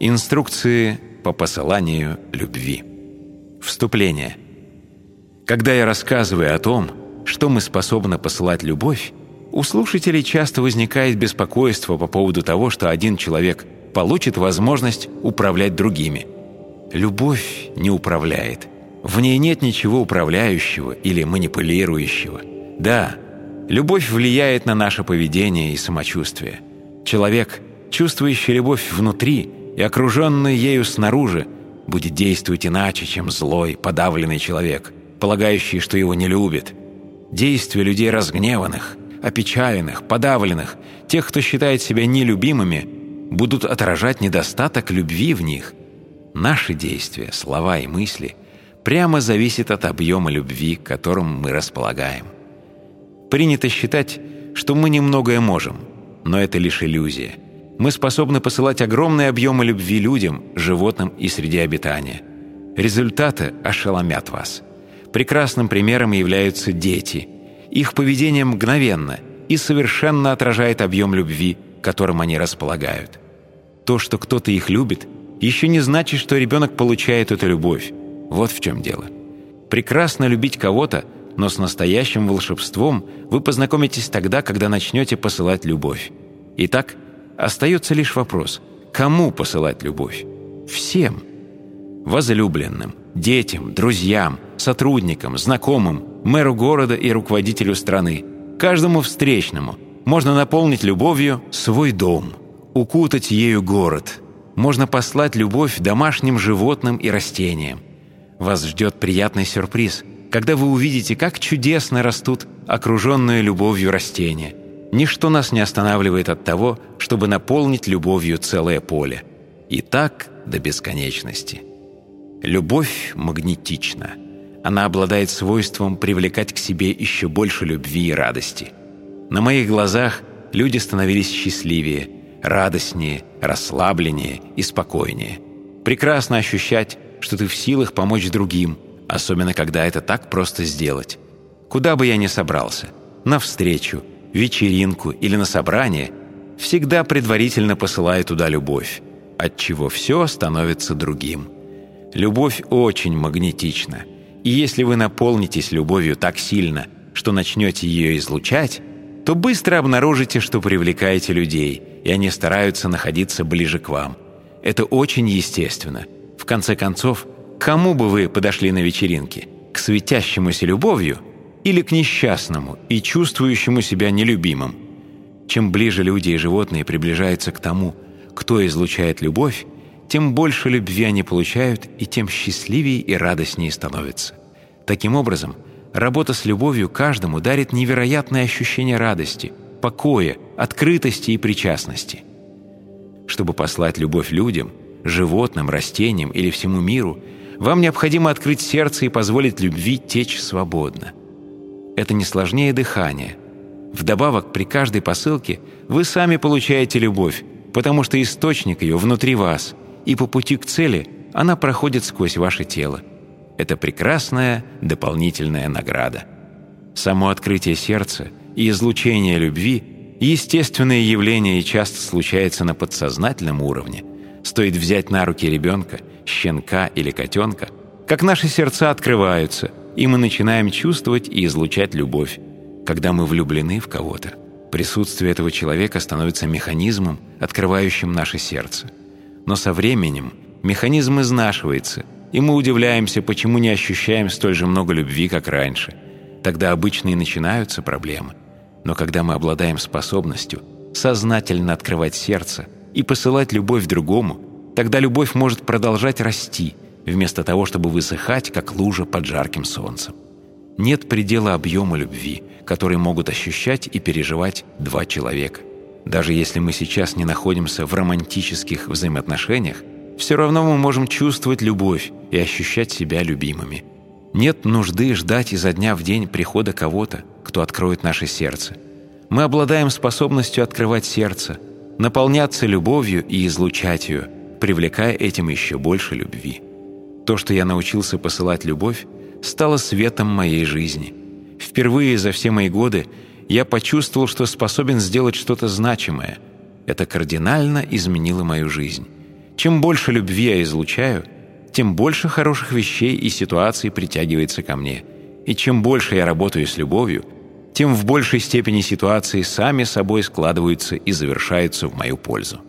Инструкции по посыланию любви. Вступление. Когда я рассказываю о том, что мы способны посылать любовь, у слушателей часто возникает беспокойство по поводу того, что один человек получит возможность управлять другими. Любовь не управляет. В ней нет ничего управляющего или манипулирующего. Да, любовь влияет на наше поведение и самочувствие. Человек, чувствующий любовь внутри и окруженный ею снаружи, будет действовать иначе, чем злой, подавленный человек, полагающий, что его не любит. Действия людей разгневанных – опечаленных, подавленных, тех, кто считает себя нелюбимыми, будут отражать недостаток любви в них. Наши действия, слова и мысли прямо зависят от объема любви, которым мы располагаем. Принято считать, что мы немногое можем, но это лишь иллюзия. Мы способны посылать огромные объемы любви людям, животным и среде обитания. Результаты ошеломят вас. Прекрасным примером являются дети – их поведение мгновенно и совершенно отражает объем любви, которым они располагают. То, что кто-то их любит, еще не значит, что ребенок получает эту любовь. Вот в чем дело. Прекрасно любить кого-то, но с настоящим волшебством вы познакомитесь тогда, когда начнете посылать любовь. Итак, остается лишь вопрос, кому посылать любовь? Всем. Возлюбленным, детям, друзьям, сотрудникам, знакомым, мэру города и руководителю страны, каждому встречному. Можно наполнить любовью свой дом, укутать ею город. Можно послать любовь домашним животным и растениям. Вас ждет приятный сюрприз, когда вы увидите, как чудесно растут окруженные любовью растения. Ничто нас не останавливает от того, чтобы наполнить любовью целое поле. И так до бесконечности. Любовь магнетична. Она обладает свойством привлекать к себе еще больше любви и радости. На моих глазах люди становились счастливее, радостнее, расслабленнее и спокойнее. Прекрасно ощущать, что ты в силах помочь другим, особенно когда это так просто сделать. Куда бы я ни собрался, на встречу, вечеринку или на собрание, всегда предварительно посылаю туда любовь, от чего все становится другим. Любовь очень магнетична – и если вы наполнитесь любовью так сильно, что начнете ее излучать, то быстро обнаружите, что привлекаете людей, и они стараются находиться ближе к вам. Это очень естественно. В конце концов, кому бы вы подошли на вечеринке? К светящемуся любовью или к несчастному и чувствующему себя нелюбимым? Чем ближе люди и животные приближаются к тому, кто излучает любовь, тем больше любви они получают и тем счастливее и радостнее становятся. Таким образом, работа с любовью каждому дарит невероятное ощущение радости, покоя, открытости и причастности. Чтобы послать любовь людям, животным, растениям или всему миру, вам необходимо открыть сердце и позволить любви течь свободно. Это не сложнее дыхания. Вдобавок, при каждой посылке вы сами получаете любовь, потому что источник ее внутри вас – и по пути к цели она проходит сквозь ваше тело. Это прекрасная дополнительная награда. Само открытие сердца и излучение любви – естественное явление и часто случается на подсознательном уровне. Стоит взять на руки ребенка, щенка или котенка, как наши сердца открываются, и мы начинаем чувствовать и излучать любовь, когда мы влюблены в кого-то. Присутствие этого человека становится механизмом, открывающим наше сердце – но со временем механизм изнашивается, и мы удивляемся, почему не ощущаем столь же много любви, как раньше. Тогда обычно и начинаются проблемы. Но когда мы обладаем способностью сознательно открывать сердце и посылать любовь другому, тогда любовь может продолжать расти, вместо того, чтобы высыхать, как лужа под жарким солнцем. Нет предела объема любви, который могут ощущать и переживать два человека. Даже если мы сейчас не находимся в романтических взаимоотношениях, все равно мы можем чувствовать любовь и ощущать себя любимыми. Нет нужды ждать изо дня в день прихода кого-то, кто откроет наше сердце. Мы обладаем способностью открывать сердце, наполняться любовью и излучать ее, привлекая этим еще больше любви. То, что я научился посылать любовь, стало светом моей жизни. Впервые за все мои годы я почувствовал, что способен сделать что-то значимое. Это кардинально изменило мою жизнь. Чем больше любви я излучаю, тем больше хороших вещей и ситуаций притягивается ко мне. И чем больше я работаю с любовью, тем в большей степени ситуации сами собой складываются и завершаются в мою пользу.